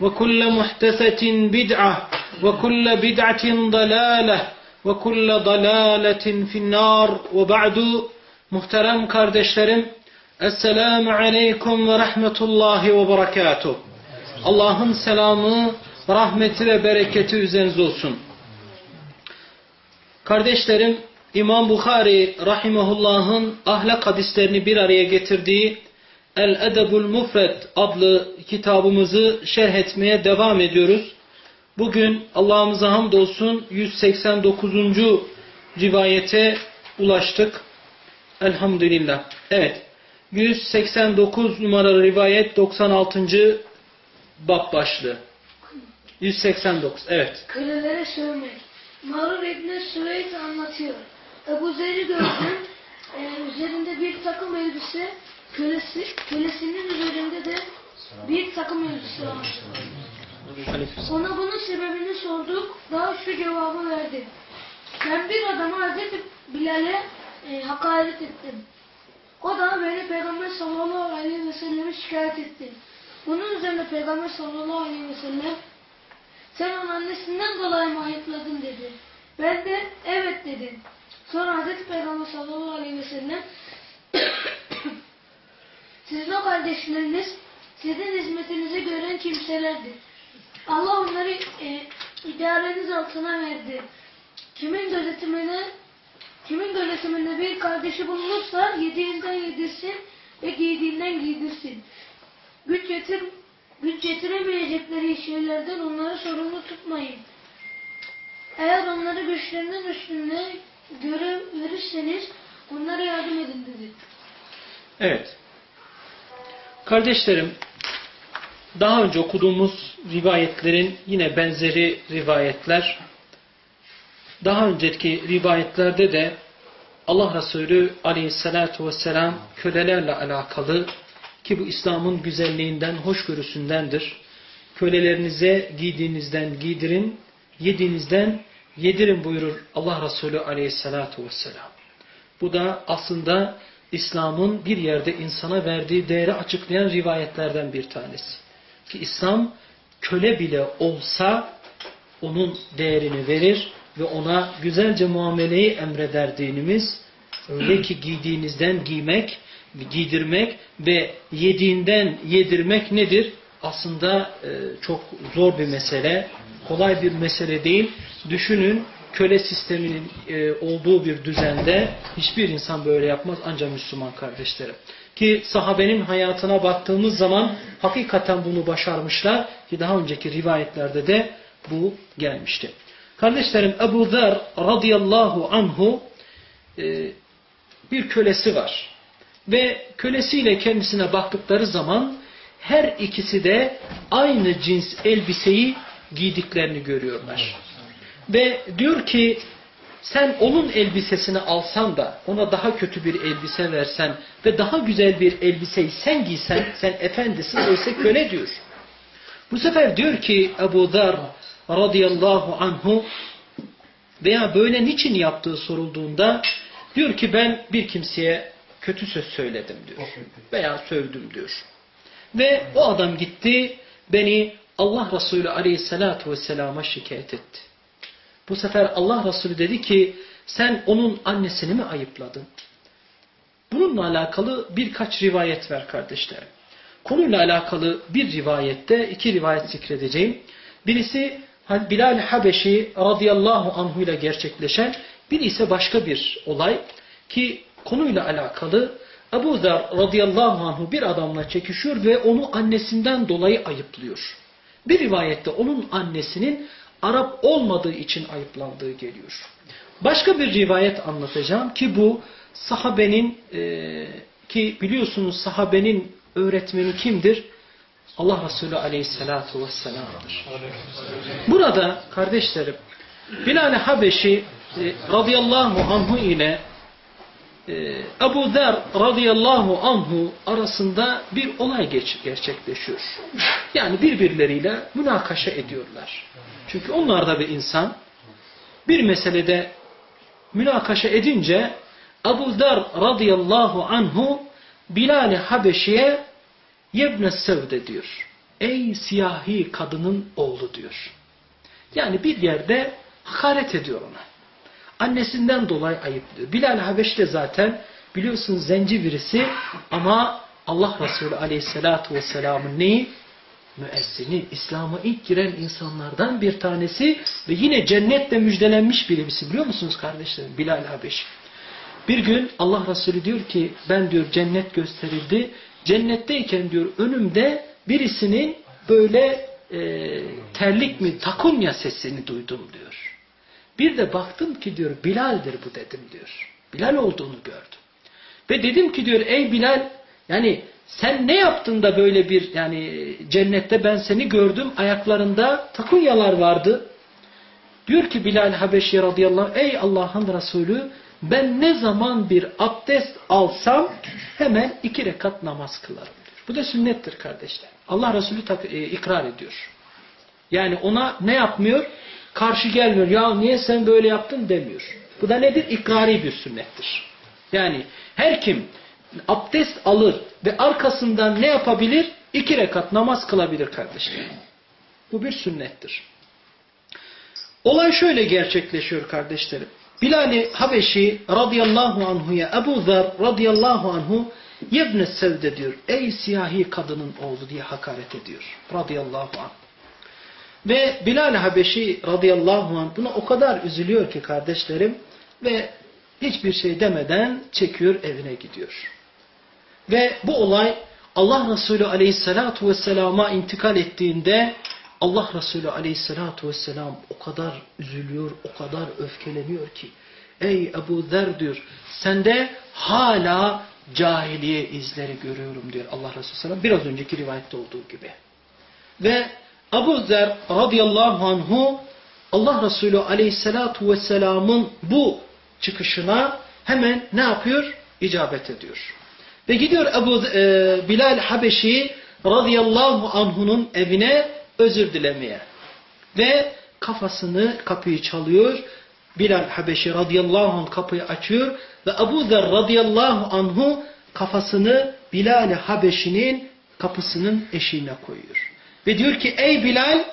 وكل محدثة بدعة وكل بدعة ضلالة وكل ضلالة في النار وبعد muhterem kardeşlerim Esselamu Aleyküm ve Rahmetullahi ve Berekatuh Allah'ın selamı, rahmeti ve bereketi üzerinize olsun. Kardeşlerim, İmam Bukhari Rahimahullah'ın ahlak hadislerini bir araya getirdiği El-Edebul Mufred adlı kitabımızı şerh etmeye devam ediyoruz. Bugün Allah'ımıza hamdolsun 189. rivayete ulaştık. Elhamdülillah. Evet. 189 numaralı rivayet 96. bab başlığı. 189. Evet. Kölelere sövmek. Mağrur İbni Süveyd anlatıyor. Ebu Zer'i gördüm. Ee, üzerinde bir takım elbise, kölesi, kölesinin üzerinde de bir takım elbise var. Ona bunun sebebini sorduk. Daha şu cevabı verdi. Ben bir adama Hazreti Bilal'e e, hakaret ettim. O da beni Peygamber sallallahu aleyhi ve selleme şikayet etti. Bunun üzerine Peygamber sallallahu aleyhi ve sellem sen onun annesinden dolayı mı ayıpladın dedi. Ben de evet dedim. Sonra Hazreti Peygamber sallallahu aleyhi ve sellem sizin o kardeşleriniz sizin hizmetinizi gören kimselerdir. Allah onları e, idareniz altına verdi. Kimin gözetimine kimin gözetiminde bir kardeşi bulunursa yediğinden yedirsin ve giydiğinden giydirsin. Güç, getir, güç getiremeyecekleri şeylerden onları sorumlu tutmayın. Eğer onları güçlerinden üstünde görev verirseniz onlara yardım edin dedi. Evet. Kardeşlerim, daha önce okuduğumuz rivayetlerin yine benzeri rivayetler, daha önceki rivayetlerde de Allah Resulü aleyhissalatu vesselam kölelerle alakalı ki bu İslam'ın güzelliğinden, hoşgörüsündendir. Kölelerinize giydiğinizden giydirin, yediğinizden yedirin buyurur Allah Resulü aleyhissalatu vesselam. Bu da aslında İslam'ın bir yerde insana verdiği değeri açıklayan rivayetlerden bir tanesi. Ki İslam köle bile olsa onun değerini verir ve ona güzelce muameleyi emreder dinimiz. Öyle ki giydiğinizden giymek, giydirmek ve yediğinden yedirmek nedir? Aslında e, çok zor bir mesele, kolay bir mesele değil. Düşünün köle sisteminin e, olduğu bir düzende hiçbir insan böyle yapmaz ancak Müslüman kardeşlerim. Ki sahabenin hayatına baktığımız zaman hakikaten bunu başarmışlar ki daha önceki rivayetlerde de bu gelmişti. Kardeşlerim Ebu Zer radıyallahu anhu e, bir kölesi var. Ve kölesiyle kendisine baktıkları zaman her ikisi de aynı cins elbiseyi giydiklerini görüyorlar. Ve diyor ki sen onun elbisesini alsan da ona daha kötü bir elbise versen ve daha güzel bir elbiseyi sen giysen sen efendisin oysa köle diyor. Bu sefer diyor ki Ebu Dar radıyallahu anhu veya böyle niçin yaptığı sorulduğunda diyor ki ben bir kimseye kötü söz söyledim diyor. Veya sövdüm diyor. Ve o adam gitti beni Allah Resulü aleyhissalatu vesselama şikayet etti. Bu sefer Allah Resulü dedi ki sen onun annesini mi ayıpladın? Bununla alakalı birkaç rivayet ver kardeşlerim. Konuyla alakalı bir rivayette iki rivayet zikredeceğim. Birisi Bilal Habeşi radıyallahu anhu ile gerçekleşen, bir ise başka bir olay ki konuyla alakalı Ebu Zer radıyallahu anhu bir adamla çekişiyor ve onu annesinden dolayı ayıplıyor. Bir rivayette onun annesinin Arap olmadığı için ayıplandığı geliyor. Başka bir rivayet anlatacağım ki bu sahabenin e, ki biliyorsunuz sahabenin öğretmeni kimdir? Allah Resulü aleyhissalatu vesselam'dır. Burada kardeşlerim Bilal-i Habeşi e, radıyallahu anhu ile e, Ebu Zer radıyallahu anhu arasında bir olay geç, gerçekleşiyor. Yani birbirleriyle münakaşa ediyorlar. Çünkü onlar da bir insan. Bir meselede münakaşa edince Ebu Zer radıyallahu anhu Bilal-i Habeşi'ye Yebne Sevde diyor. Ey siyahi kadının oğlu diyor. Yani bir yerde hakaret ediyor ona. Annesinden dolayı ayıplıyor. Bilal Habeş de zaten biliyorsunuz zenci birisi ama Allah Resulü Aleyhisselatü Vesselam'ın neyi? Müezzini, İslam'a ilk giren insanlardan bir tanesi ve yine cennetle müjdelenmiş birisi biliyor musunuz kardeşlerim? Bilal Habeş. Bir gün Allah Resulü diyor ki ben diyor cennet gösterildi. Cennetteyken diyor önümde birisinin böyle e, terlik mi takunya sesini duydum diyor. Bir de baktım ki diyor Bilal'dir bu dedim diyor. Bilal olduğunu gördüm. Ve dedim ki diyor ey Bilal yani sen ne yaptın da böyle bir yani cennette ben seni gördüm ayaklarında takunyalar vardı. Diyor ki Bilal Habeşi radıyallahu anh ey Allah'ın Resulü ben ne zaman bir abdest alsam hemen iki rekat namaz kılarım. Bu da sünnettir kardeşler. Allah Resulü e, ikrar ediyor. Yani ona ne yapmıyor? Karşı gelmiyor. Ya niye sen böyle yaptın demiyor. Bu da nedir? İkrari bir sünnettir. Yani her kim abdest alır ve arkasından ne yapabilir? İki rekat namaz kılabilir kardeşler. Bu bir sünnettir. Olay şöyle gerçekleşiyor kardeşlerim. Bilal-i Habeşi radıyallahu anhuya Ebu Zer radıyallahu anhu Yebne Sevde diyor. Ey siyahi kadının oğlu diye hakaret ediyor. Radıyallahu anh. Ve Bilal-i Habeşi radıyallahu anh buna o kadar üzülüyor ki kardeşlerim ve hiçbir şey demeden çekiyor evine gidiyor. Ve bu olay Allah Resulü aleyhissalatu vesselama intikal ettiğinde Allah Resulü aleyhissalatu vesselam o kadar üzülüyor, o kadar öfkeleniyor ki ey Ebu Zer diyor sende hala cahiliye izleri görüyorum diyor Allah Resulü sallam biraz önceki rivayette olduğu gibi. Ve Ebu Zer radıyallahu anhu Allah Resulü aleyhissalatu vesselamın bu çıkışına hemen ne yapıyor? İcabet ediyor. Ve gidiyor Ebu e, Bilal Habeşi radıyallahu anhunun evine özür dilemeye. Ve kafasını kapıyı çalıyor. Bilal Habeşi radıyallahu anh kapıyı açıyor. Ve Ebu Zer radıyallahu anhu kafasını Bilal Habeşi'nin kapısının eşiğine koyuyor. Ve diyor ki ey Bilal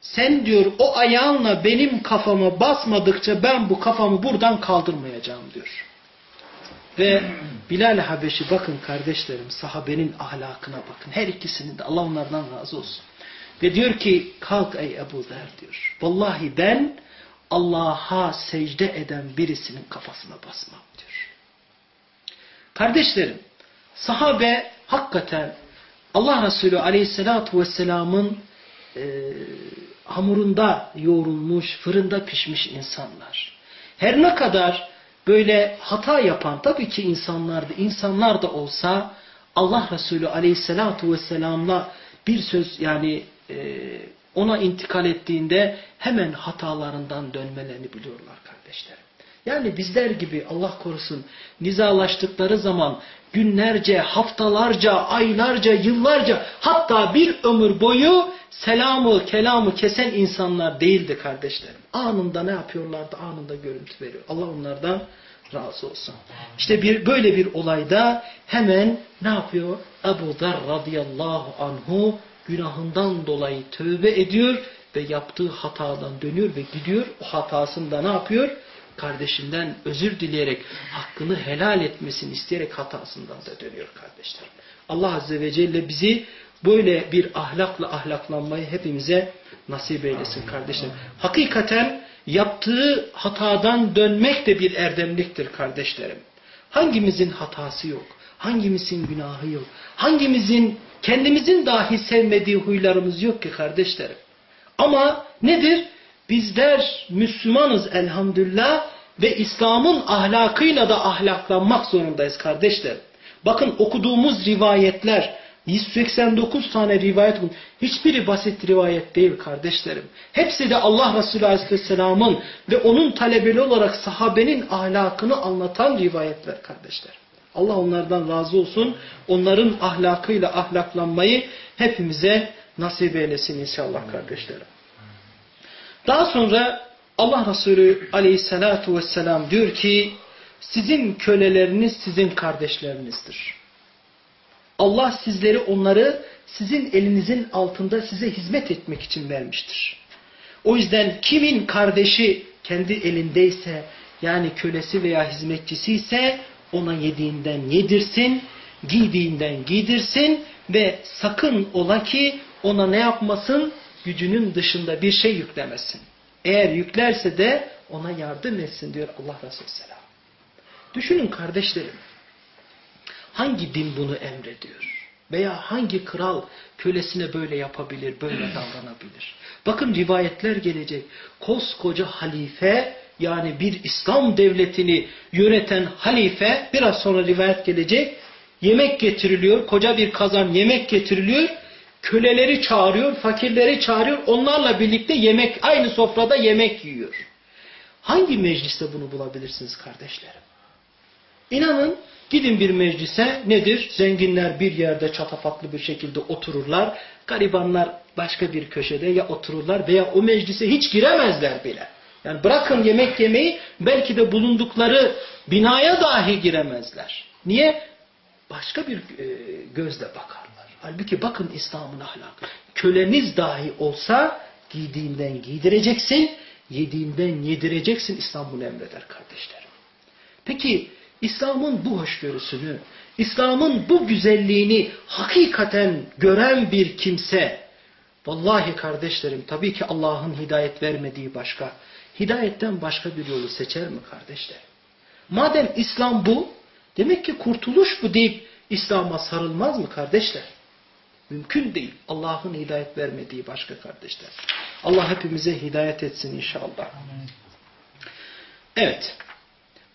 sen diyor o ayağınla benim kafama basmadıkça ben bu kafamı buradan kaldırmayacağım diyor. Ve Bilal Habeşi bakın kardeşlerim sahabenin ahlakına bakın. Her ikisinin de Allah onlardan razı olsun. Ve diyor ki kalk ey Ebu Zer diyor. Vallahi ben Allah'a secde eden birisinin kafasına basmam diyor. Kardeşlerim sahabe hakikaten Allah Resulü aleyhissalatu vesselamın e, hamurunda yoğrulmuş, fırında pişmiş insanlar. Her ne kadar böyle hata yapan tabii ki insanlardı. İnsanlar da olsa Allah Resulü aleyhissalatu vesselamla bir söz yani e, ona intikal ettiğinde hemen hatalarından dönmelerini biliyorlar kardeşlerim. Yani bizler gibi Allah korusun nizalaştıkları zaman günlerce, haftalarca, aylarca, yıllarca hatta bir ömür boyu selamı, kelamı kesen insanlar değildi kardeşlerim. Anında ne yapıyorlardı? Anında görüntü veriyor. Allah onlardan razı olsun. İşte bir böyle bir olayda hemen ne yapıyor? Ebu Zer radıyallahu anhu günahından dolayı tövbe ediyor ve yaptığı hatadan dönüyor ve gidiyor. O hatasında ne yapıyor? Kardeşinden özür dileyerek hakkını helal etmesini isteyerek hatasından da dönüyor kardeşler. Allah Azze ve Celle bizi böyle bir ahlakla ahlaklanmayı hepimize nasip eylesin kardeşlerim. Hakikaten yaptığı hatadan dönmek de bir erdemliktir kardeşlerim. Hangimizin hatası yok? Hangimizin günahı yok? Hangimizin kendimizin dahi sevmediği huylarımız yok ki kardeşlerim? Ama nedir? Bizler Müslümanız elhamdülillah ve İslam'ın ahlakıyla da ahlaklanmak zorundayız kardeşler. Bakın okuduğumuz rivayetler 189 tane rivayet bu. Hiçbiri basit rivayet değil kardeşlerim. Hepsi de Allah Resulü Aleyhisselam'ın ve onun talebeli olarak sahabenin ahlakını anlatan rivayetler kardeşler. Allah onlardan razı olsun. Onların ahlakıyla ahlaklanmayı hepimize nasip eylesin inşallah kardeşlerim. Daha sonra Allah Resulü aleyhissalatu vesselam diyor ki sizin köleleriniz sizin kardeşlerinizdir. Allah sizleri onları sizin elinizin altında size hizmet etmek için vermiştir. O yüzden kimin kardeşi kendi elindeyse yani kölesi veya hizmetçisi ise ona yediğinden yedirsin, giydiğinden giydirsin ve sakın ola ki ona ne yapmasın? Gücünün dışında bir şey yüklemesin. Eğer yüklerse de ona yardım etsin diyor Allah Resulü Selam. Düşünün kardeşlerim. Hangi din bunu emrediyor? Veya hangi kral kölesine böyle yapabilir, böyle davranabilir? Bakın rivayetler gelecek. Koskoca halife yani bir İslam devletini yöneten halife biraz sonra rivayet gelecek. Yemek getiriliyor. Koca bir kazan yemek getiriliyor. Köleleri çağırıyor, fakirleri çağırıyor. Onlarla birlikte yemek aynı sofrada yemek yiyor. Hangi mecliste bunu bulabilirsiniz kardeşlerim? İnanın gidin bir meclise nedir? Zenginler bir yerde çatafatlı bir şekilde otururlar. Garibanlar başka bir köşede ya otururlar veya o meclise hiç giremezler bile. Yani bırakın yemek yemeyi belki de bulundukları binaya dahi giremezler. Niye? Başka bir e, gözle bakarlar. Halbuki bakın İslam'ın ahlakı. Köleniz dahi olsa giydiğinden giydireceksin, yediğinden yedireceksin. İslam bunu emreder kardeşlerim. Peki İslam'ın bu hoşgörüsünü, İslam'ın bu güzelliğini hakikaten gören bir kimse, vallahi kardeşlerim tabii ki Allah'ın hidayet vermediği başka, hidayetten başka bir yolu seçer mi kardeşler? Madem İslam bu, demek ki kurtuluş bu deyip İslam'a sarılmaz mı kardeşler? Mümkün değil. Allah'ın hidayet vermediği başka kardeşler. Allah hepimize hidayet etsin inşallah. Evet.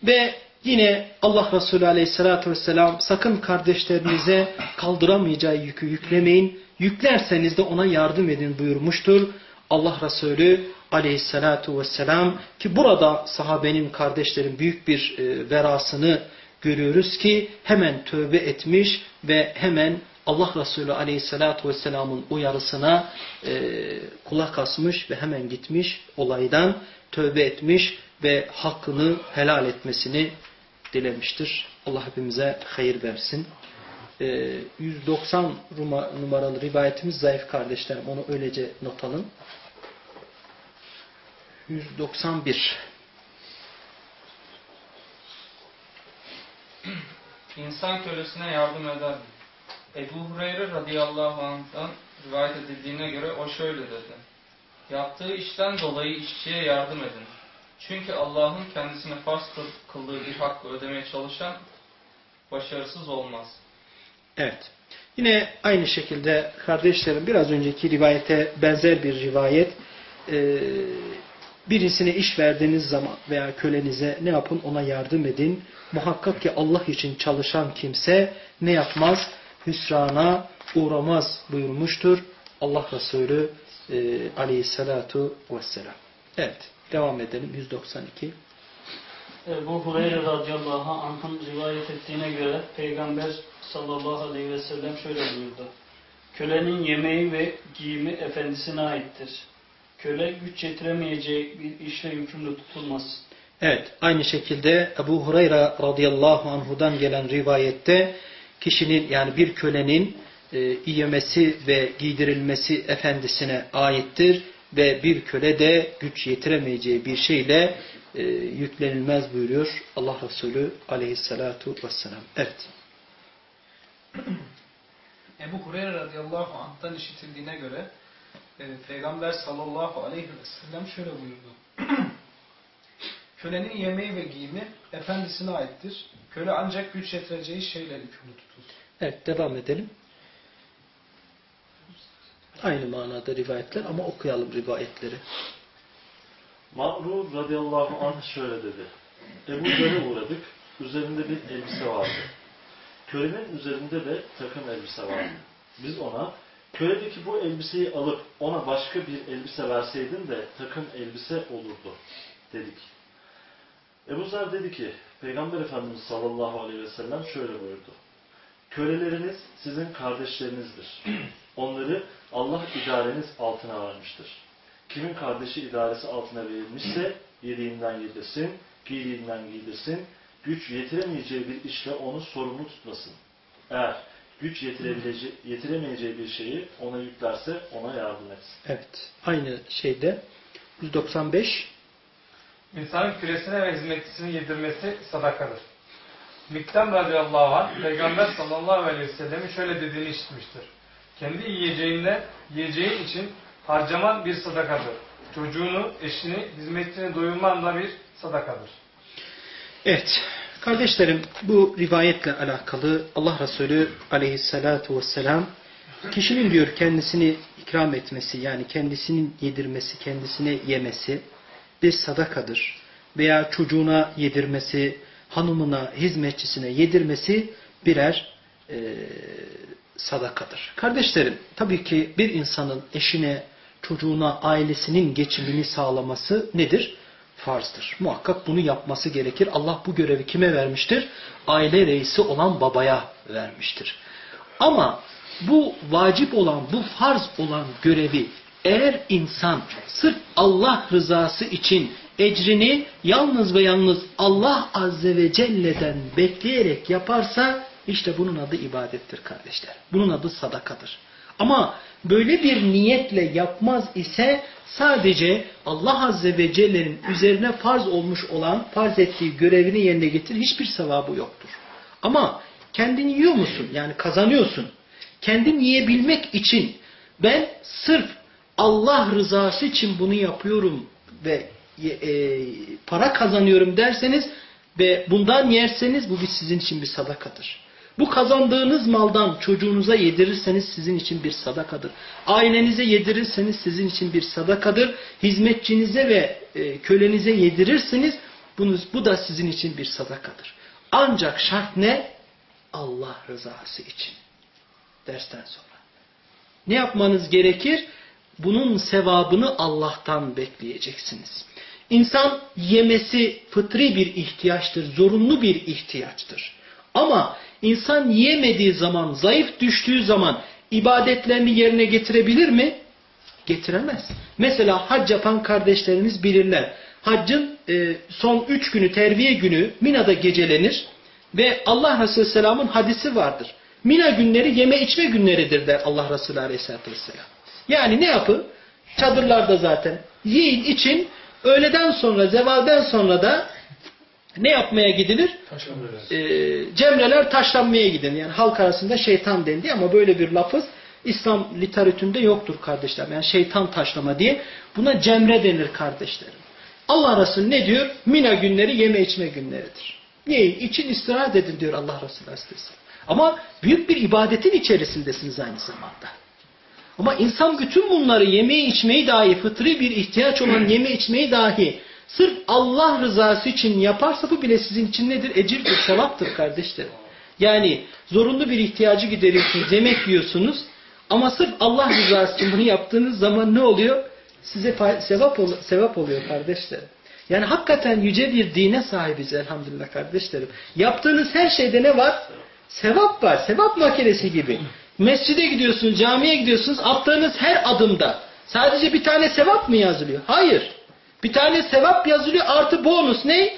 Ve yine Allah Resulü aleyhissalatü vesselam sakın kardeşlerinize kaldıramayacağı yükü yüklemeyin. Yüklerseniz de ona yardım edin buyurmuştur. Allah Resulü aleyhissalatu vesselam ki burada sahabenin kardeşlerin büyük bir e, verasını görüyoruz ki hemen tövbe etmiş ve hemen Allah Resulü aleyhissalatu vesselamın uyarısına e, kulak asmış ve hemen gitmiş olaydan tövbe etmiş ve hakkını helal etmesini dilemiştir. Allah hepimize hayır versin. E, 190 numaralı rivayetimiz zayıf kardeşlerim. Onu öylece not alın. 191 İnsan kölesine yardım eder. Ebu Hureyre radıyallahu anh'tan rivayet edildiğine göre o şöyle dedi. Yaptığı işten dolayı işçiye yardım edin. Çünkü Allah'ın kendisine farz kıldığı bir hakkı ödemeye çalışan başarısız olmaz. Evet. Yine aynı şekilde kardeşlerim biraz önceki rivayete benzer bir rivayet. Ee, birisine iş verdiğiniz zaman veya kölenize ne yapın? Ona yardım edin. Muhakkak ki Allah için çalışan kimse ne yapmaz? Hüsrana uğramaz buyurmuştur. Allah Resulü e, aleyhissalatu vesselam. Evet. Devam edelim. 192. Ebu Hureyre radıyallahu anh'ın rivayet ettiğine göre Peygamber sallallahu aleyhi ve sellem şöyle buyurdu. Kölenin yemeği ve giyimi efendisine aittir. Köle güç yetiremeyeceği bir işle yükümlü tutulmaz. Evet, aynı şekilde Ebu Hureyre radıyallahu anhudan gelen rivayette kişinin yani bir kölenin e, yemesi ve giydirilmesi efendisine aittir ve bir köle de güç yetiremeyeceği bir şeyle e, yüklenilmez buyuruyor Allah Resulü aleyhissalatu vesselam. Evet. Ebu Hureyre radıyallahu anh'tan işitildiğine göre e, Peygamber sallallahu aleyhi ve sellem şöyle buyurdu. Kölenin yemeği ve giyimi efendisine aittir. Köle ancak güç yetireceği şeyle yükümlü tutulur. Evet devam edelim. Aynı manada rivayetler ama okuyalım rivayetleri. Ma'rur radıyallahu anh şöyle dedi. Ebu Zer'e uğradık. Üzerinde bir elbise vardı. Kölenin üzerinde de takım elbise vardı. Biz ona köledeki bu elbiseyi alıp ona başka bir elbise verseydin de takım elbise olurdu dedik. Ebu Zer dedi ki Peygamber Efendimiz sallallahu aleyhi ve sellem şöyle buyurdu. Köleleriniz sizin kardeşlerinizdir. Onları Allah idareniz altına vermiştir. Kimin kardeşi idaresi altına verilmişse yediğinden yedirsin, giydiğinden giydirsin, güç yetiremeyeceği bir işle onu sorumlu tutmasın. Eğer güç yetirebileceği, yetiremeyeceği bir şeyi ona yüklerse ona yardım etsin. Evet. Aynı şeyde 195 İnsanın küresine ve hizmetçisini yedirmesi sadakadır. Miktam radıyallahu anh, Peygamber sallallahu aleyhi ve sellemin şöyle dediğini işitmiştir. Kendi yiyeceğinde, yiyeceğin için harcaman bir sadakadır. Çocuğunu, eşini, hizmetçini doyurman da bir sadakadır. Evet. Kardeşlerim bu rivayetle alakalı Allah Resulü aleyhissalatu vesselam kişinin diyor kendisini ikram etmesi yani kendisinin yedirmesi, kendisine yemesi bir sadakadır. Veya çocuğuna yedirmesi, hanımına, hizmetçisine yedirmesi birer e, sadakadır. Kardeşlerim tabii ki bir insanın eşine, çocuğuna, ailesinin geçimini sağlaması nedir? Farzdır. Muhakkak bunu yapması gerekir. Allah bu görevi kime vermiştir? Aile reisi olan babaya vermiştir. Ama bu vacip olan, bu farz olan görevi eğer insan sırf Allah rızası için ecrini yalnız ve yalnız Allah Azze ve Celle'den bekleyerek yaparsa işte bunun adı ibadettir kardeşler. Bunun adı sadakadır. Ama böyle bir niyetle yapmaz ise sadece Allah Azze ve Celle'nin üzerine farz olmuş olan, farz ettiği görevini yerine getirir. Hiçbir sevabı yoktur. Ama kendin yiyor musun? Yani kazanıyorsun. Kendin yiyebilmek için ben sırf Allah rızası için bunu yapıyorum ve e, para kazanıyorum derseniz ve bundan yerseniz bu sizin için bir sadakadır. Bu kazandığınız maldan çocuğunuza yedirirseniz sizin için bir sadakadır. Ailenize yedirirseniz sizin için bir sadakadır. Hizmetçinize ve e, kölenize yedirirseniz bunu, bu da sizin için bir sadakadır. Ancak şart ne? Allah rızası için. Dersten sonra. Ne yapmanız gerekir? Bunun sevabını Allah'tan bekleyeceksiniz. İnsan yemesi fıtri bir ihtiyaçtır, zorunlu bir ihtiyaçtır. Ama insan yiyemediği zaman, zayıf düştüğü zaman ibadetlerini yerine getirebilir mi? Getiremez. Mesela hac yapan kardeşlerimiz bilirler. Haccın e, son üç günü, terviye günü Mina'da gecelenir ve Allah Resulü Selam'ın hadisi vardır. Mina günleri yeme içme günleridir der Allah Resulü Aleyhisselatü Vesselam. Yani ne yapın? Çadırlarda zaten. Yiyin için öğleden sonra, zevalden sonra da ne yapmaya gidilir? Ee, cemreler taşlanmaya gidin. Yani halk arasında şeytan dendi ama böyle bir lafız İslam literatüründe yoktur kardeşler. Yani şeytan taşlama diye. Buna cemre denir kardeşlerim. Allah Resulü ne diyor? Mina günleri yeme içme günleridir. Yiyin, için istirahat edin diyor Allah Resulü Aleyhisselam. Ama büyük bir ibadetin içerisindesiniz aynı zamanda. Ama insan bütün bunları yemeği içmeyi dahi, fıtri bir ihtiyaç olan yeme içmeyi dahi sırf Allah rızası için yaparsa bu bile sizin için nedir? Ecirdir, sevaptır kardeşlerim. Yani zorunlu bir ihtiyacı gideriyorsunuz, yemek yiyorsunuz ama sırf Allah rızası için bunu yaptığınız zaman ne oluyor? Size sevap, ol sevap oluyor kardeşlerim. Yani hakikaten yüce bir dine sahibiz elhamdülillah kardeşlerim. Yaptığınız her şeyde ne var? Sevap var. Sevap makinesi gibi. Mescide gidiyorsunuz, camiye gidiyorsunuz. Attığınız her adımda sadece bir tane sevap mı yazılıyor? Hayır. Bir tane sevap yazılıyor artı bonus ne?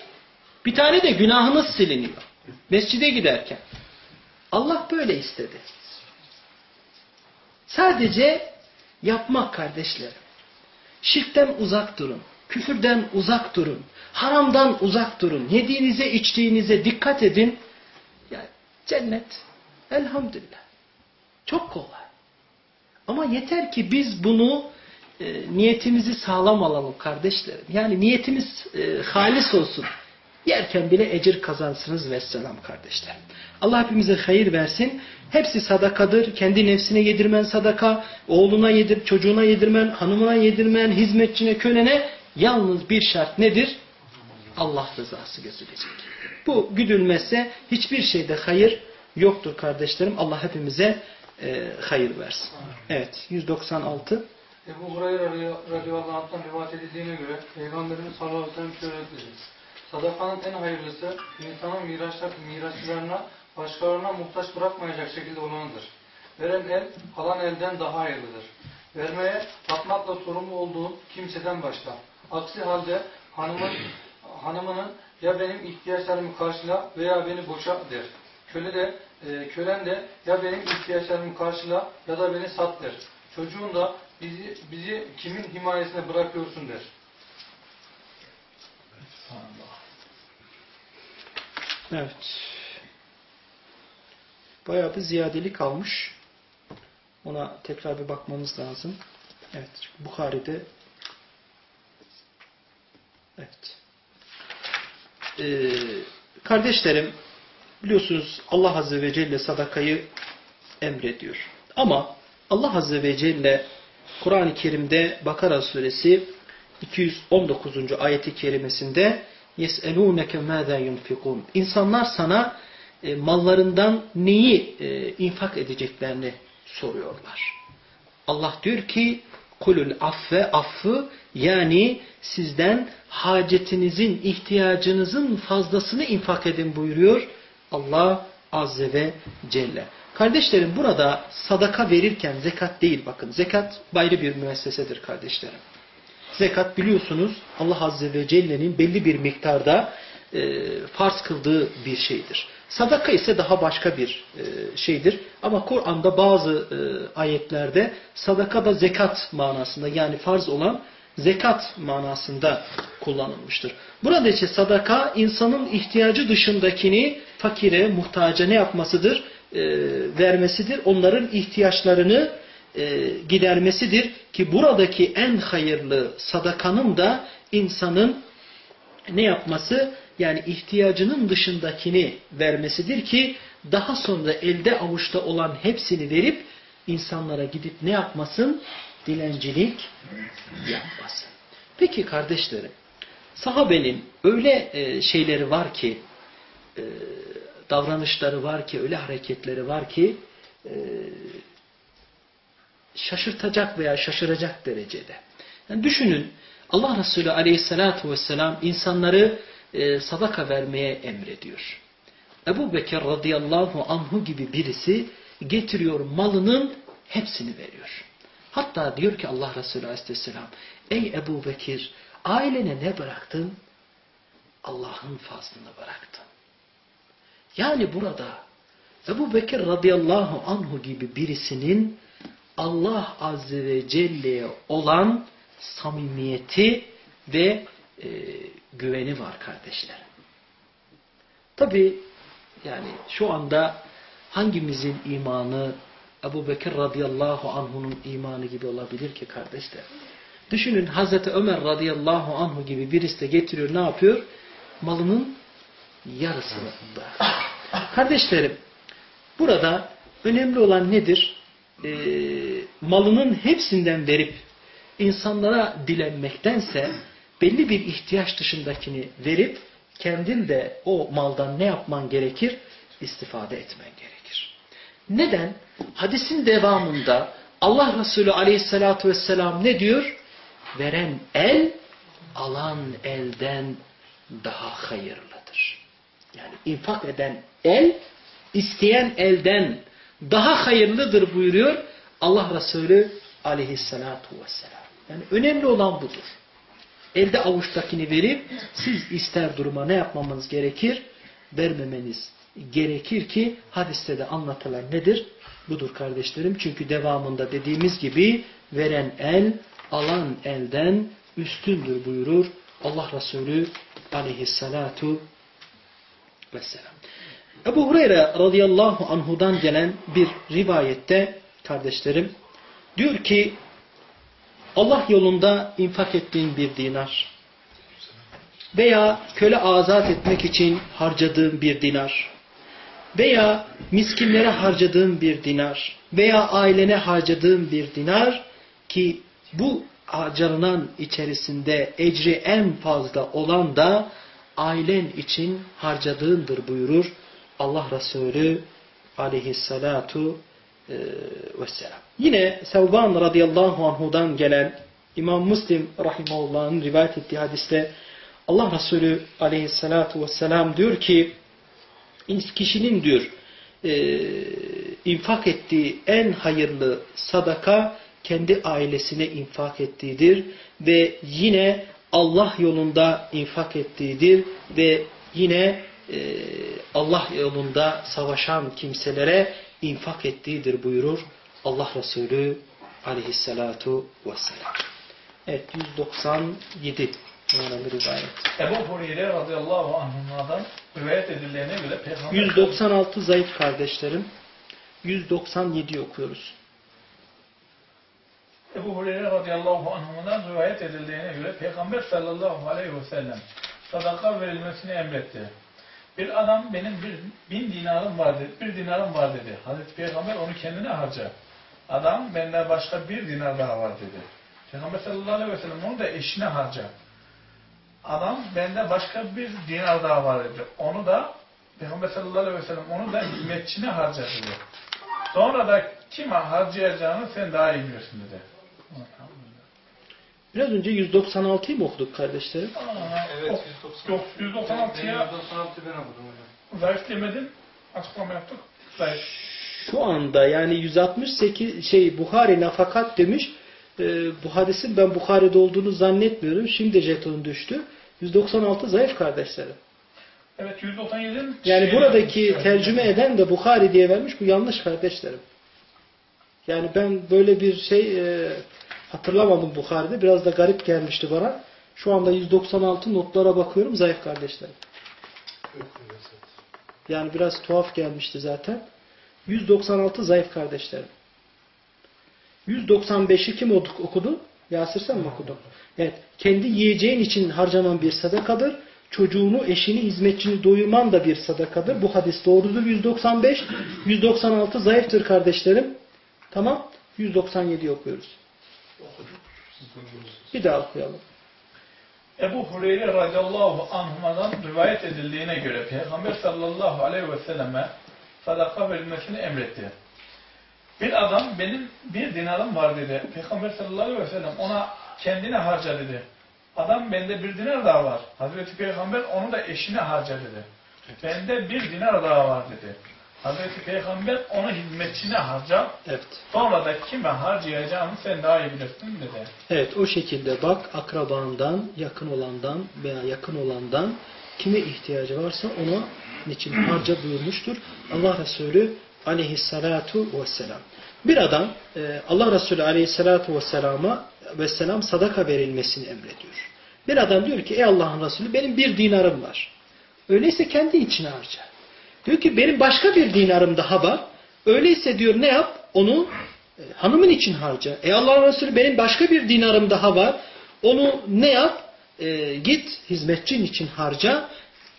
Bir tane de günahınız siliniyor. Mescide giderken. Allah böyle istedi. Sadece yapmak kardeşlerim. Şirkten uzak durun. Küfürden uzak durun. Haramdan uzak durun. Yediğinize içtiğinize dikkat edin. Yani cennet elhamdülillah. Çok kolay. Ama yeter ki biz bunu e, niyetimizi sağlam alalım kardeşlerim. Yani niyetimiz e, halis olsun. Yerken bile ecir kazansınız ve selam kardeşlerim. Allah hepimize hayır versin. Hepsi sadakadır. Kendi nefsine yedirmen sadaka, oğluna yedir, çocuğuna yedirmen, hanımına yedirmen, hizmetçine, kölene yalnız bir şart nedir? Allah rızası gözülecek. Bu güdülmezse hiçbir şeyde hayır yoktur kardeşlerim. Allah hepimize e, hayır versin. Evet 196. Ebu Hureyre radıyallahu anh'tan rivayet edildiğine göre Peygamberimiz sallallahu aleyhi ve sellem şöyle dedi. Sadakanın en hayırlısı insanın miraçlar, mirasçılarına başkalarına muhtaç bırakmayacak şekilde olanıdır. Veren el, alan elden daha hayırlıdır. Vermeye bakmakla sorumlu olduğun kimseden başla. Aksi halde hanımın, hanımının ya benim ihtiyaçlarımı karşıla veya beni boşa der. Köle de, e, kölen de ya benim ihtiyaçlarımı karşıla ya da beni sat der. Çocuğun da bizi, bizi kimin himayesine bırakıyorsun der. Evet. Bayağı bir ziyadelik almış. Ona tekrar bir bakmamız lazım. Evet. Bukhari'de Evet. Ee, kardeşlerim biliyorsunuz Allah Azze ve Celle sadakayı emrediyor. Ama Allah Azze ve Celle Kur'an-ı Kerim'de Bakara suresi 219. ayeti kerimesinde يَسْأَلُونَكَ مَاذَا يُنْفِقُونَ İnsanlar sana e, mallarından neyi e, infak edeceklerini soruyorlar. Allah diyor ki kulül affe affı yani sizden hacetinizin, ihtiyacınızın fazlasını infak edin buyuruyor Allah Azze ve Celle. Kardeşlerim burada sadaka verirken zekat değil bakın. Zekat ayrı bir müessesedir kardeşlerim. Zekat biliyorsunuz Allah Azze ve Celle'nin belli bir miktarda e, farz kıldığı bir şeydir. Sadaka ise daha başka bir e, şeydir. Ama Kur'an'da bazı e, ayetlerde sadaka da zekat manasında yani farz olan zekat manasında kullanılmıştır. Burada ise sadaka insanın ihtiyacı dışındakini fakire, muhtaca ne yapmasıdır? E, vermesidir. Onların ihtiyaçlarını e, gidermesidir. Ki buradaki en hayırlı sadakanın da insanın ne yapması? Yani ihtiyacının dışındakini vermesidir ki daha sonra elde avuçta olan hepsini verip insanlara gidip ne yapmasın? Dilencilik yapmasın. Peki kardeşlerim, sahabenin öyle e, şeyleri var ki, e, davranışları var ki, öyle hareketleri var ki, e, şaşırtacak veya şaşıracak derecede. Yani düşünün, Allah Resulü aleyhissalatu vesselam insanları e, sadaka vermeye emrediyor. Ebu Bekir radıyallahu anhu gibi birisi getiriyor malının hepsini veriyor. Hatta diyor ki Allah Resulü aleyhisselam ey Ebu Bekir ailene ne bıraktın? Allah'ın fazlını bıraktın. Yani burada Ebu Bekir radıyallahu anhu gibi birisinin Allah Azze ve Celle'ye olan samimiyeti ve e, güveni var kardeşlerim. Tabi yani şu anda hangimizin imanı Ebu Bekir radıyallahu anh'unun imanı gibi olabilir ki kardeşler? Düşünün Hazreti Ömer radıyallahu anhu gibi birisi de getiriyor ne yapıyor? Malının yarısını da. Kardeşlerim burada önemli olan nedir? Ee, malının hepsinden verip insanlara dilenmektense belli bir ihtiyaç dışındakini verip kendin de o maldan ne yapman gerekir? İstifade etmen gerekir. Neden? Hadisin devamında Allah Resulü aleyhissalatu vesselam ne diyor? Veren el, alan elden daha hayırlıdır. Yani infak eden el, isteyen elden daha hayırlıdır buyuruyor Allah Resulü aleyhissalatu vesselam. Yani önemli olan budur. elde avuçtakini verip siz ister duruma ne yapmamanız gerekir? Vermemeniz gerekir ki hadiste de anlatılan nedir? Budur kardeşlerim. Çünkü devamında dediğimiz gibi veren el alan elden üstündür buyurur Allah Resulü aleyhissalatu vesselam. Ebu Hureyre radıyallahu anhudan gelen bir rivayette kardeşlerim diyor ki Allah yolunda infak ettiğin bir dinar veya köle azat etmek için harcadığın bir dinar veya miskinlere harcadığın bir dinar veya ailene harcadığın bir dinar ki bu harcanan içerisinde ecri en fazla olan da ailen için harcadığındır buyurur Allah Resulü aleyhissalatu e, vesselam. Yine Sevban radıyallahu anhudan gelen İmam Müslim rahimahullah'ın rivayet ettiği hadiste Allah Resulü aleyhissalatu vesselam diyor ki kişinin diyor e, infak ettiği en hayırlı sadaka kendi ailesine infak ettiğidir ve yine Allah yolunda infak ettiğidir ve yine e, Allah yolunda savaşan kimselere infak ettiğidir buyurur Allah Resulü aleyhissalatu vesselam. Evet 197 numaralı rivayet. Ebu Hureyre radıyallahu anh'dan rivayet edildiğine göre Peygamber 196 zayıf kardeşlerim. 197 okuyoruz. Ebu Hureyre radıyallahu anh'dan rivayet edildiğine göre Peygamber sallallahu aleyhi ve sellem sadaka verilmesini emretti. Bir adam benim bir bin dinarım var dedi. Bir dinarım var dedi. Hazreti Peygamber onu kendine harca. Adam bende başka bir dinar daha var dedi. Peygamber sallallahu aleyhi ve sellem onu da eşine harca. Adam bende başka bir dinar daha var dedi. Onu da Peygamber sallallahu aleyhi ve sellem onu da hizmetçine harca dedi. Sonra da kime harcayacağını sen daha iyi biliyorsun dedi. Biraz önce 196'yı mı okuduk kardeşlerim? Aa, Evet, yok, 190. Yok, 196'ya 196 ben okudum hocam. zayıf demedin. Açıklama yaptık. Zayıf. Şu anda yani 168 şey Buhari nafakat demiş. Ee, bu hadisin ben Bukhari'de olduğunu zannetmiyorum. Şimdi jeton düştü. 196 zayıf kardeşlerim. Evet 197'nin Yani şeyi- buradaki tercüme eden de Bukhari diye vermiş. Bu yanlış kardeşlerim. Yani ben böyle bir şey e, hatırlamadım Bukhari'de. Biraz da garip gelmişti bana. Şu anda 196 notlara bakıyorum. Zayıf kardeşlerim. Yani biraz tuhaf gelmişti zaten. 196 zayıf kardeşlerim. 195'i kim oku- okudu? Yasir sen mi okudun? Evet. Kendi yiyeceğin için harcanan bir sadakadır. Çocuğunu, eşini, hizmetçini doyurman da bir sadakadır. Bu hadis doğrudur. 195. 196 zayıftır kardeşlerim. Tamam. 197 okuyoruz. Bir daha okuyalım. Ebu Hureyre radıyallahu anhuma'dan rivayet edildiğine göre Peygamber sallallahu aleyhi ve selleme sadaka verilmesini emretti. Bir adam benim bir dinarım var dedi. Peygamber sallallahu aleyhi ve sellem ona kendine harca dedi. Adam bende bir dinar daha var. Hazreti Peygamber onu da eşine harca dedi. Bende bir dinar daha var dedi. Hazreti Peygamber onu hizmetçine harca. Evet. Sonra da kime harcayacağını sen daha iyi bilirsin dedi. Evet o şekilde bak akrabandan, yakın olandan veya yakın olandan kime ihtiyacı varsa ona niçin harca buyurmuştur. Allah Resulü aleyhissalatu vesselam. Bir adam e, Allah Resulü aleyhissalatu vesselama vesselam sadaka verilmesini emrediyor. Bir adam diyor ki ey Allah'ın Resulü benim bir dinarım var. Öyleyse kendi içine harca. Diyor ki benim başka bir dinarım daha var. Öyleyse diyor ne yap? Onu e, hanımın için harca. Ey Allah'ın Resulü benim başka bir dinarım daha var. Onu ne yap? E, git hizmetçin için harca.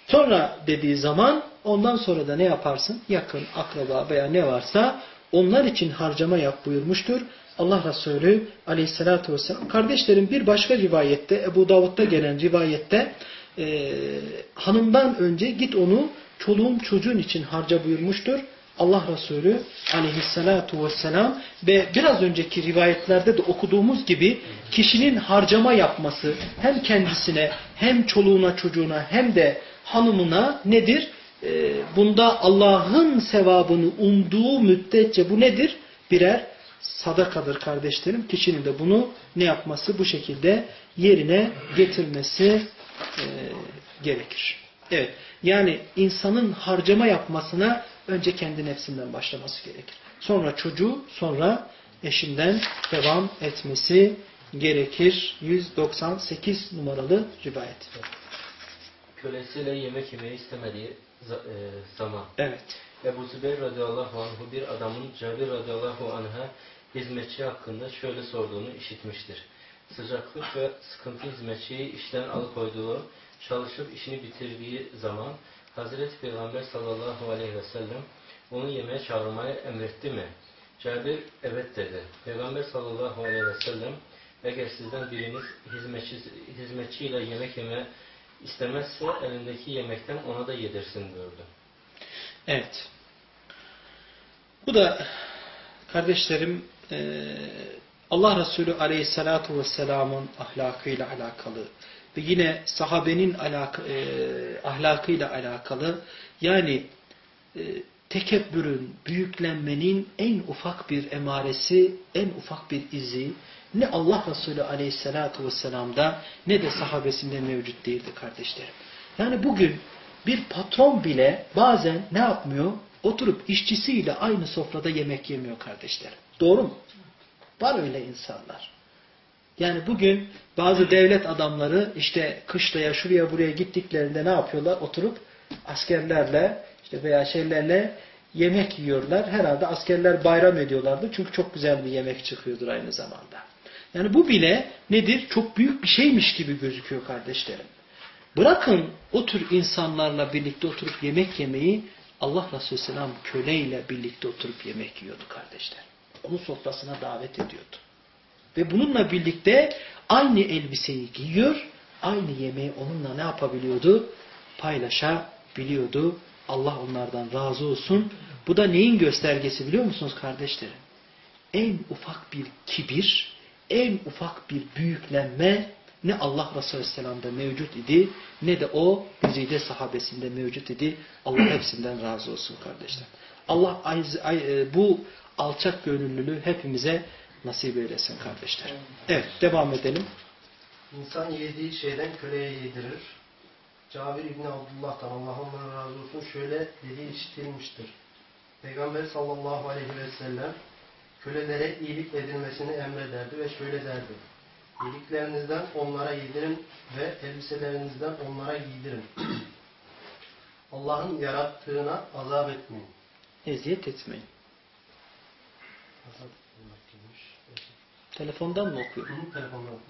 Sonra dediği zaman ondan sonra da ne yaparsın? Yakın, akraba veya ne varsa onlar için harcama yap buyurmuştur. Allah Resulü aleyhissalatü vesselam. Kardeşlerim bir başka rivayette Ebu Davud'da gelen rivayette e, hanımdan önce git onu çoluğun çocuğun için harca buyurmuştur. Allah Resulü aleyhissalatu vesselam ve biraz önceki rivayetlerde de okuduğumuz gibi kişinin harcama yapması hem kendisine hem çoluğuna çocuğuna hem de hanımına nedir? Ee, bunda Allah'ın sevabını umduğu müddetçe bu nedir? Birer sadakadır kardeşlerim. Kişinin de bunu ne yapması? Bu şekilde yerine getirmesi e, gerekir. Evet. Yani insanın harcama yapmasına önce kendi nefsinden başlaması gerekir. Sonra çocuğu, sonra eşinden devam etmesi gerekir. 198 numaralı rivayet. Kölesiyle yemek yemeyi istemediği e, zaman. Evet. Ebu Zübeyir radıyallahu anhu bir adamın Cabir radıyallahu anh'a hizmetçi hakkında şöyle sorduğunu işitmiştir. Sıcaklık ve sıkıntı hizmetçiyi işten alıkoyduğu, çalışıp işini bitirdiği zaman Hazreti Peygamber sallallahu aleyhi ve sellem onu yemeğe çağırmayı emretti mi? Cabir evet dedi. Peygamber sallallahu aleyhi ve sellem eğer sizden biriniz hizmetçi, hizmetçiyle yemek yeme istemezse elindeki yemekten ona da yedirsin buyurdu. Evet. Bu da kardeşlerim Allah Resulü Aleyhisselatü Vesselam'ın ahlakıyla alakalı ve yine sahabenin alaka, e, ahlakıyla alakalı yani e, tekebbürün, büyüklenmenin en ufak bir emaresi, en ufak bir izi ne Allah Resulü Aleyhisselatü Vesselam'da ne de sahabesinde mevcut değildi kardeşlerim. Yani bugün bir patron bile bazen ne yapmıyor? Oturup işçisiyle aynı sofrada yemek yemiyor kardeşlerim. Doğru mu? Var öyle insanlar. Yani bugün bazı devlet adamları işte kışlaya şuraya buraya gittiklerinde ne yapıyorlar? Oturup askerlerle işte veya şeylerle yemek yiyorlar. Herhalde askerler bayram ediyorlardı. Çünkü çok güzel bir yemek çıkıyordur aynı zamanda. Yani bu bile nedir? Çok büyük bir şeymiş gibi gözüküyor kardeşlerim. Bırakın o tür insanlarla birlikte oturup yemek yemeyi Allah Resulü Selam köleyle birlikte oturup yemek yiyordu kardeşler. Onun sofrasına davet ediyordu. Ve bununla birlikte aynı elbiseyi giyiyor, aynı yemeği onunla ne yapabiliyordu? Paylaşabiliyordu. Allah onlardan razı olsun. Bu da neyin göstergesi biliyor musunuz kardeşlerim? En ufak bir kibir, en ufak bir büyüklenme ne Allah Resulü Aleyhisselam'da mevcut idi ne de o güzide sahabesinde mevcut idi. Allah hepsinden razı olsun kardeşler. Allah e, bu alçak gönüllülüğü hepimize nasip eylesin kardeşler. Evet devam edelim. İnsan yediği şeyden köleye yedirir. Cabir İbni Abdullah'tan Allah ondan razı olsun şöyle dediği işitilmiştir. Peygamber sallallahu aleyhi ve sellem kölelere iyilik edilmesini emrederdi ve şöyle derdi. İyiliklerinizden onlara yedirin ve elbiselerinizden onlara giydirin. Allah'ın yarattığına azap etmeyin. Eziyet etmeyin. Telefondan mı okuyorum? Telefondan okuyorum.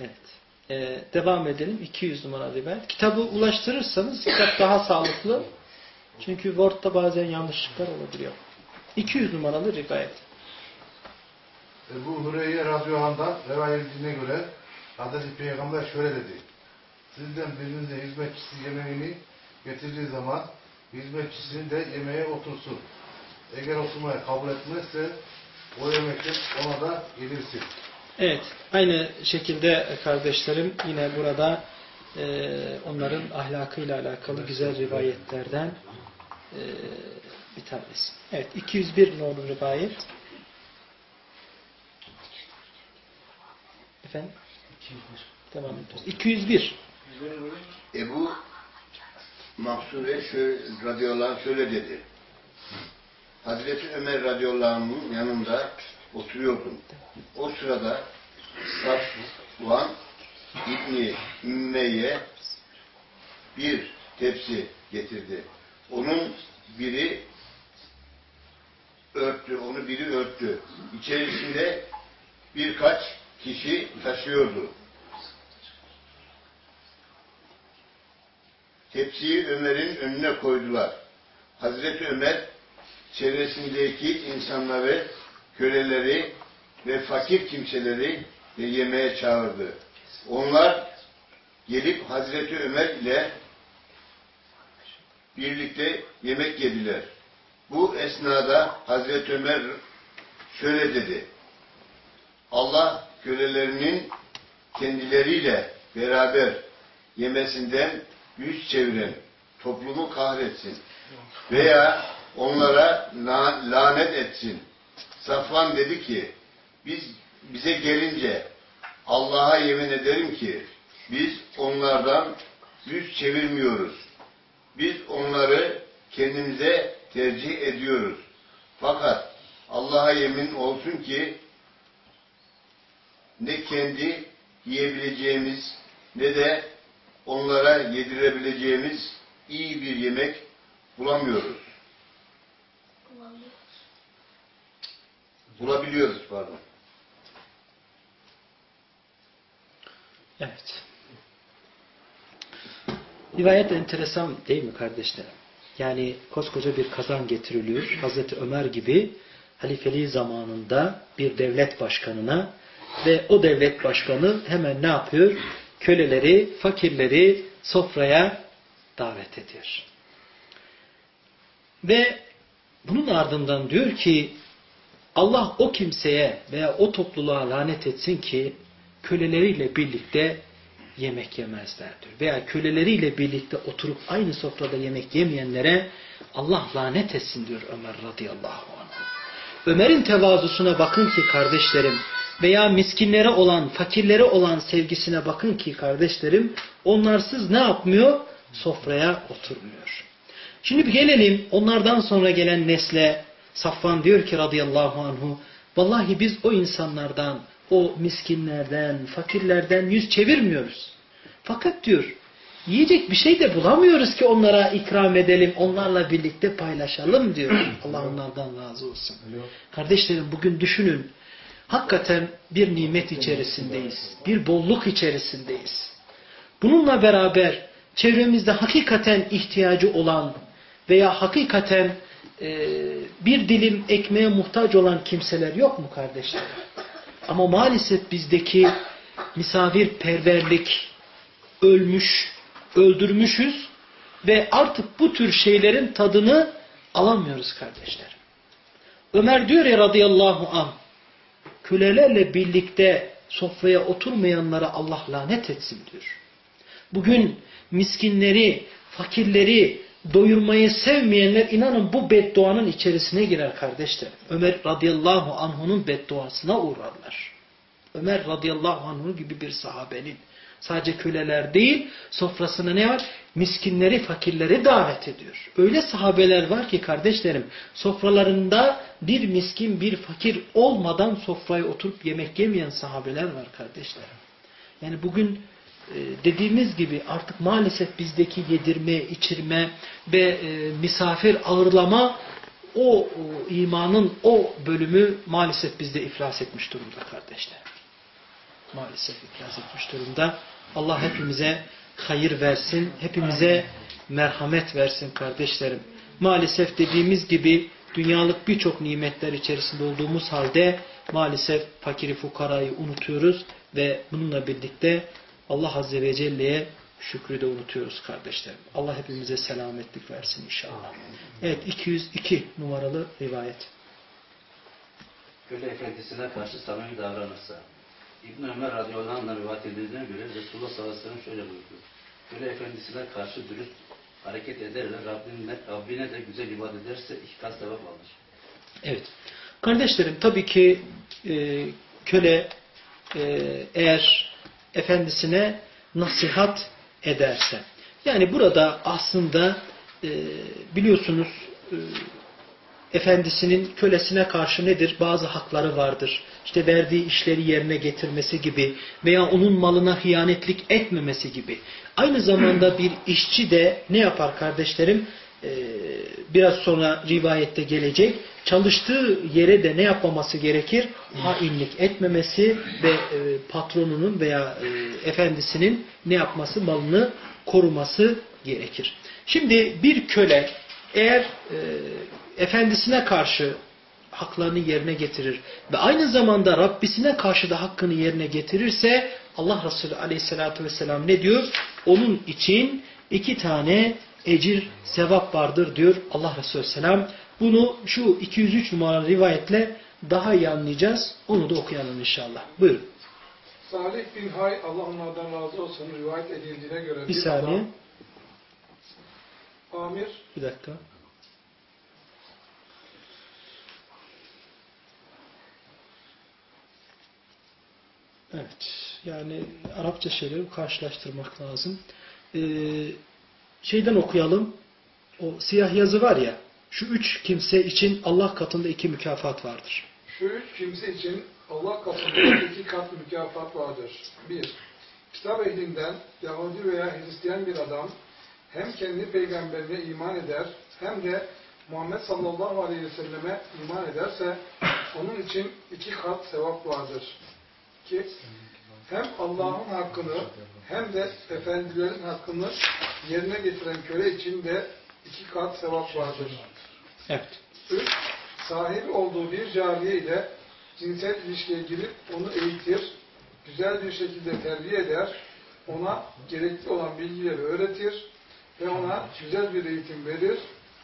Evet. Ee, devam edelim. 200 numara rivayet. Kitabı ulaştırırsanız kitap daha sağlıklı. Çünkü Word'da bazen yanlışlıklar olabiliyor. 200 numaralı rivayet. Ebu Hureyre radıyallahu rivayet edildiğine göre Hazreti Peygamber şöyle dedi. Sizden birinize hizmetçisi yemeğini getirdiği zaman hizmetçisinin de yemeğe otursun. Eğer oturmayı kabul etmezse o yemekten ona da yedirsin. Evet. Aynı şekilde kardeşlerim yine burada e, onların ahlakıyla alakalı güzel rivayetlerden e, bir tanesi. Evet. 201 numaralı rivayet. Efendim? 201. Devam ediyoruz. 201. Ebu Mahsure şöyle, anh şöyle dedi. Hazreti Ömer radıyallahu yanında oturuyordum. O sırada Safvan İbni Ümmeyye bir tepsi getirdi. Onun biri örttü, onu biri örttü. İçerisinde birkaç kişi taşıyordu. Tepsiyi Ömer'in önüne koydular. Hazreti Ömer çevresindeki insanları, köleleri ve fakir kimseleri de yemeğe çağırdı. Onlar gelip Hazreti Ömer ile birlikte yemek yediler. Bu esnada Hazreti Ömer şöyle dedi. Allah kölelerinin kendileriyle beraber yemesinden yüz çeviren toplumu kahretsin. Veya onlara lanet etsin. Safvan dedi ki biz bize gelince Allah'a yemin ederim ki biz onlardan yüz çevirmiyoruz. Biz onları kendimize tercih ediyoruz. Fakat Allah'a yemin olsun ki ne kendi yiyebileceğimiz ne de onlara yedirebileceğimiz iyi bir yemek bulamıyoruz. Bulabiliyoruz pardon. Evet. Rivayet enteresan değil mi kardeşlerim? Yani koskoca bir kazan getiriliyor. Hazreti Ömer gibi halifeliği zamanında bir devlet başkanına ve o devlet başkanı hemen ne yapıyor? Köleleri, fakirleri sofraya davet ediyor. Ve bunun ardından diyor ki Allah o kimseye veya o topluluğa lanet etsin ki köleleriyle birlikte yemek yemezler diyor. Veya köleleriyle birlikte oturup aynı sofrada yemek yemeyenlere Allah lanet etsin diyor Ömer radıyallahu anh. Ömer'in tevazusuna bakın ki kardeşlerim veya miskinlere olan, fakirlere olan sevgisine bakın ki kardeşlerim onlarsız ne yapmıyor? Sofraya oturmuyor. Şimdi gelelim onlardan sonra gelen nesle Safvan diyor ki radıyallahu anhu vallahi biz o insanlardan o miskinlerden, fakirlerden yüz çevirmiyoruz. Fakat diyor, yiyecek bir şey de bulamıyoruz ki onlara ikram edelim, onlarla birlikte paylaşalım diyor. Allah onlardan razı olsun. Kardeşlerim bugün düşünün, hakikaten bir nimet içerisindeyiz, bir bolluk içerisindeyiz. Bununla beraber çevremizde hakikaten ihtiyacı olan veya hakikaten bir dilim ekmeğe muhtaç olan kimseler yok mu kardeşlerim? Ama maalesef bizdeki misafirperverlik ölmüş, öldürmüşüz ve artık bu tür şeylerin tadını alamıyoruz kardeşler. Ömer diyor ya radıyallahu anh, kölelerle birlikte sofraya oturmayanlara Allah lanet etsin diyor. Bugün miskinleri, fakirleri doyurmayı sevmeyenler inanın bu bedduanın içerisine girer kardeşler. Ömer radıyallahu anh'unun bedduasına uğrarlar. Ömer radıyallahu anh'un gibi bir sahabenin sadece köleler değil sofrasına ne var? Miskinleri, fakirleri davet ediyor. Öyle sahabeler var ki kardeşlerim sofralarında bir miskin, bir fakir olmadan sofraya oturup yemek yemeyen sahabeler var kardeşlerim. Yani bugün dediğimiz gibi artık maalesef bizdeki yedirme, içirme ve e, misafir ağırlama o imanın o bölümü maalesef bizde iflas etmiş durumda kardeşler. Maalesef iflas etmiş durumda. Allah hepimize hayır versin, hepimize merhamet versin kardeşlerim. Maalesef dediğimiz gibi dünyalık birçok nimetler içerisinde olduğumuz halde maalesef fakiri fukarayı unutuyoruz ve bununla birlikte Allah Azze ve Celle'ye şükrü de unutuyoruz kardeşlerim. Allah hepimize selametlik versin inşallah. Evet 202 numaralı rivayet. Köle efendisine karşı samimi davranırsa. İbn Ömer radıyallahu anh'dan rivayet edildiğine göre Resulullah sallallahu aleyhi ve sellem şöyle buyurdu. Köle efendisine karşı dürüst hareket ederler, Rabbine, Rabbine de güzel ibadet ederse ihkas sevap alır. Evet. Kardeşlerim tabii ki e, köle e, eğer efendisine nasihat ederse. Yani burada aslında e, biliyorsunuz e, efendisinin kölesine karşı nedir? Bazı hakları vardır. İşte verdiği işleri yerine getirmesi gibi veya onun malına hıyanetlik etmemesi gibi. Aynı zamanda bir işçi de ne yapar kardeşlerim? Ee, biraz sonra rivayette gelecek. Çalıştığı yere de ne yapmaması gerekir? Hainlik etmemesi ve e, patronunun veya e, efendisinin ne yapması? Malını koruması gerekir. Şimdi bir köle eğer e, efendisine karşı haklarını yerine getirir ve aynı zamanda Rabbisine karşı da hakkını yerine getirirse Allah Resulü aleyhissalatü vesselam ne diyor? Onun için iki tane ecir, sevap vardır diyor Allah Resulü selam. Bunu şu 203 numaralı rivayetle daha iyi anlayacağız. Onu da okuyalım inşallah. Buyurun. Salih bin Hay, Allah onlardan razı olsun, rivayet edildiğine göre Bir saniye. adam, Amir, Bir dakika. Evet. Yani Arapça şeyleri karşılaştırmak lazım. Ee, şeyden okuyalım. O siyah yazı var ya. Şu üç kimse için Allah katında iki mükafat vardır. Şu üç kimse için Allah katında iki kat mükafat vardır. Bir, kitap ehlinden Yahudi veya Hristiyan bir adam hem kendi peygamberine iman eder hem de Muhammed sallallahu aleyhi ve selleme iman ederse onun için iki kat sevap vardır. Ki hem Allah'ın hakkını hem de efendilerin hakkını yerine getiren köle için de iki kat sevap vardır. Evet. Üç, sahibi olduğu bir cariye ile cinsel ilişkiye girip onu eğitir, güzel bir şekilde terbiye eder, ona gerekli olan bilgileri öğretir ve ona güzel bir eğitim verir,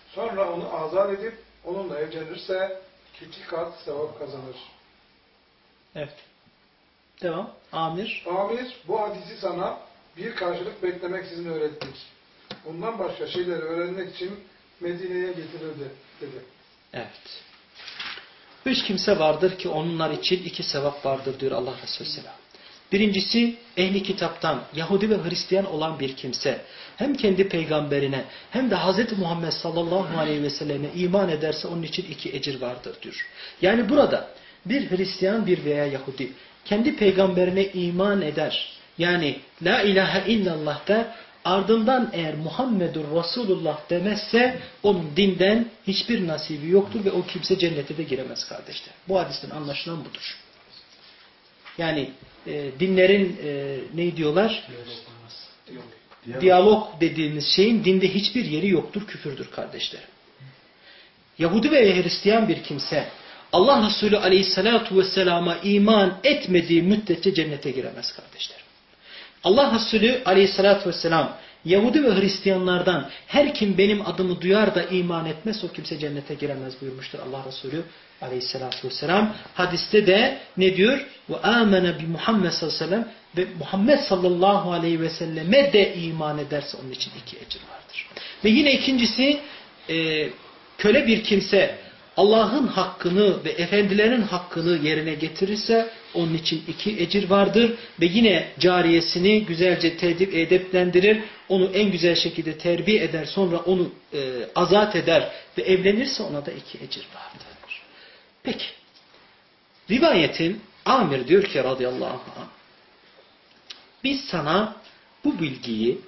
sonra onu azat edip onunla evlenirse iki kat sevap kazanır. Evet. Devam. Amir. Amir, bu hadisi sana bir karşılık beklemeksizin öğrettik. Bundan başka şeyleri öğrenmek için Medine'ye getirildi, dedi. Evet. Üç kimse vardır ki onlar için iki sevap vardır diyor Allah Resulü Selam. Birincisi ehli kitaptan Yahudi ve Hristiyan olan bir kimse hem kendi peygamberine hem de Hz. Muhammed sallallahu aleyhi ve selleme iman ederse onun için iki ecir vardır diyor. Yani burada bir Hristiyan bir veya Yahudi kendi peygamberine iman eder. Yani la ilahe illallah da ardından eğer Muhammedur Resulullah demezse onun dinden hiçbir nasibi yoktur ve o kimse cennete de giremez kardeşler. Bu hadisten anlaşılan budur. Yani e, dinlerin e, ne diyorlar? Diyalog dediğimiz şeyin dinde hiçbir yeri yoktur, küfürdür kardeşlerim. Yahudi ve Hristiyan bir kimse Allah Resulü aleyhissalatu vesselama iman etmediği müddetçe cennete giremez kardeşlerim. Allah Resulü aleyhissalatü vesselam Yahudi ve Hristiyanlardan her kim benim adımı duyar da iman etmez o kimse cennete giremez buyurmuştur Allah Resulü aleyhissalatü vesselam. Hadiste de ne diyor? Ve amene bi Muhammed sallallahu aleyhi ve sellem ve Muhammed sallallahu aleyhi ve selleme de iman ederse onun için iki ecir vardır. Ve yine ikincisi e, köle bir kimse Allah'ın hakkını ve efendilerin hakkını yerine getirirse onun için iki ecir vardır ve yine cariyesini güzelce tedip edeplendirir, onu en güzel şekilde terbiye eder, sonra onu e, azat eder ve evlenirse ona da iki ecir vardır. Peki, rivayetin Amir diyor ki radıyallahu anh, biz sana bu bilgiyi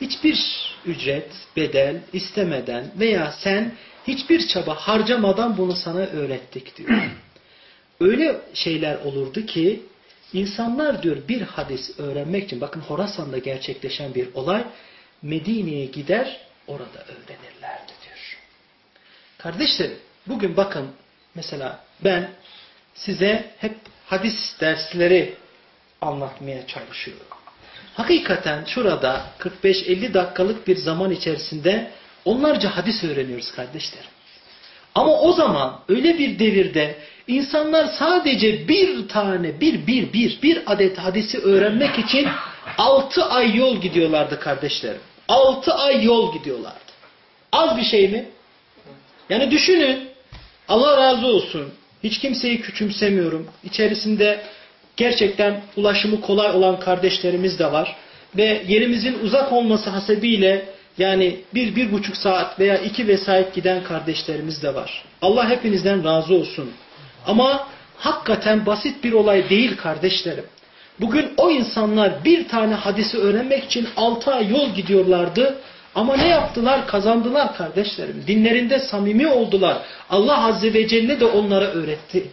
hiçbir ücret, bedel istemeden veya sen hiçbir çaba harcamadan bunu sana öğrettik diyor. Öyle şeyler olurdu ki insanlar diyor bir hadis öğrenmek için bakın Horasan'da gerçekleşen bir olay Medine'ye gider orada öğrenirlerdi diyor. Kardeşlerim bugün bakın mesela ben size hep hadis dersleri anlatmaya çalışıyorum. Hakikaten şurada 45-50 dakikalık bir zaman içerisinde onlarca hadis öğreniyoruz kardeşlerim. Ama o zaman öyle bir devirde insanlar sadece bir tane, bir, bir, bir, bir adet hadisi öğrenmek için altı ay yol gidiyorlardı kardeşlerim. Altı ay yol gidiyorlardı. Az bir şey mi? Yani düşünün. Allah razı olsun. Hiç kimseyi küçümsemiyorum. İçerisinde gerçekten ulaşımı kolay olan kardeşlerimiz de var. Ve yerimizin uzak olması hasebiyle yani bir, bir buçuk saat veya iki vesait giden kardeşlerimiz de var. Allah hepinizden razı olsun. Ama hakikaten basit bir olay değil kardeşlerim. Bugün o insanlar bir tane hadisi öğrenmek için altı ay yol gidiyorlardı. Ama ne yaptılar? Kazandılar kardeşlerim. Dinlerinde samimi oldular. Allah Azze ve Celle de onlara öğretti.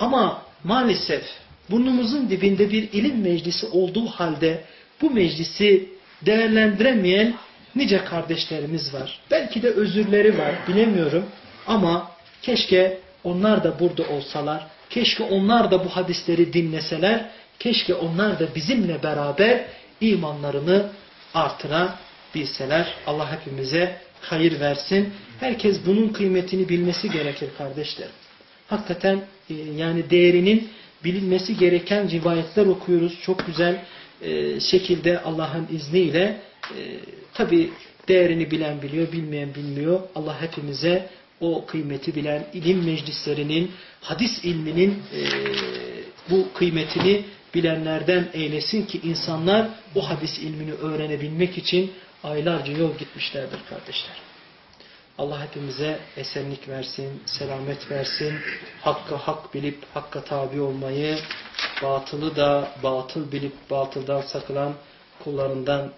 Ama maalesef burnumuzun dibinde bir ilim meclisi olduğu halde bu meclisi değerlendiremeyen nice kardeşlerimiz var. Belki de özürleri var bilemiyorum ama keşke onlar da burada olsalar, keşke onlar da bu hadisleri dinleseler, keşke onlar da bizimle beraber imanlarını artırabilseler. Allah hepimize hayır versin. Herkes bunun kıymetini bilmesi gerekir kardeşlerim. Hakikaten e, yani değerinin bilinmesi gereken rivayetler okuyoruz. Çok güzel e, şekilde Allah'ın izniyle e, tabi değerini bilen biliyor, bilmeyen bilmiyor. Allah hepimize o kıymeti bilen ilim meclislerinin, hadis ilminin bu kıymetini bilenlerden eylesin ki insanlar bu hadis ilmini öğrenebilmek için aylarca yol gitmişlerdir kardeşler. Allah hepimize esenlik versin, selamet versin, hakkı hak bilip hakka tabi olmayı, batılı da batıl bilip batıldan sakılan kullarından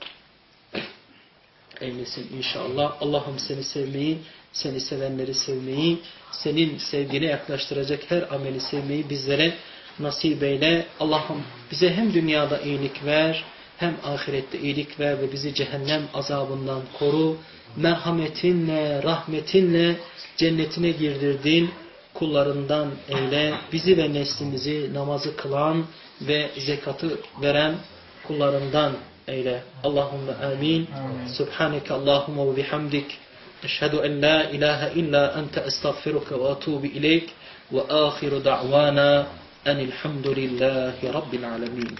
eylesin inşallah. Allah'ım seni sevmeyi, seni sevenleri sevmeyi, senin sevgine yaklaştıracak her ameli sevmeyi bizlere nasip eyle. Allah'ım bize hem dünyada iyilik ver, hem ahirette iyilik ver ve bizi cehennem azabından koru. Merhametinle, rahmetinle cennetine girdirdin. Kullarından eyle. Bizi ve neslimizi namazı kılan ve zekatı veren kullarından eyle. Allahümme amin. Subhaneke Allahümme ve bihamdik. Eşhedü en la ilahe illa ente estağfiruke ve atubu ileyk. Ve ahiru da'vana enilhamdülillahi rabbil alemin.